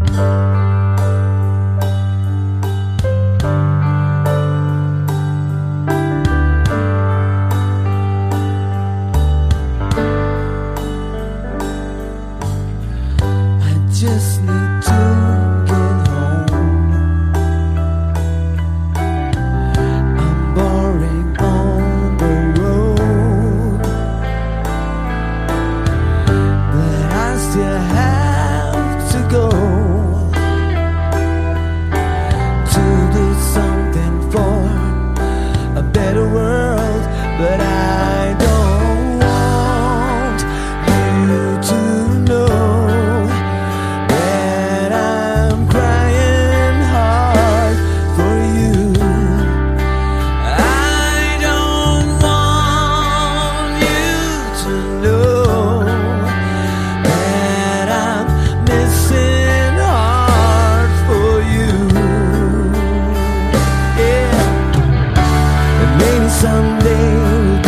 I just need to someday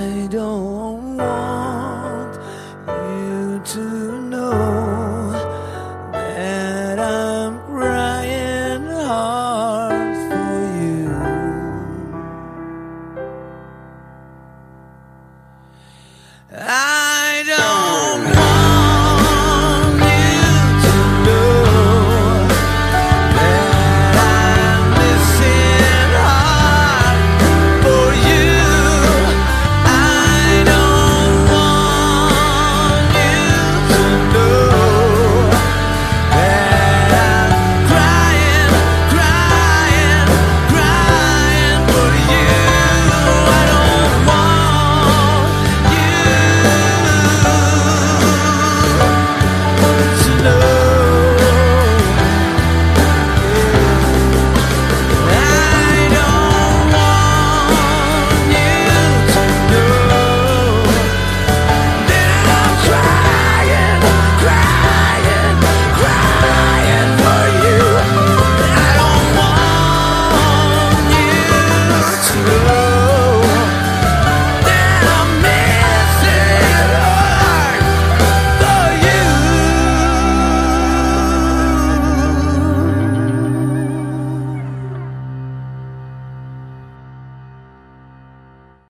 I don't want you to know that I'm crying hard for you. I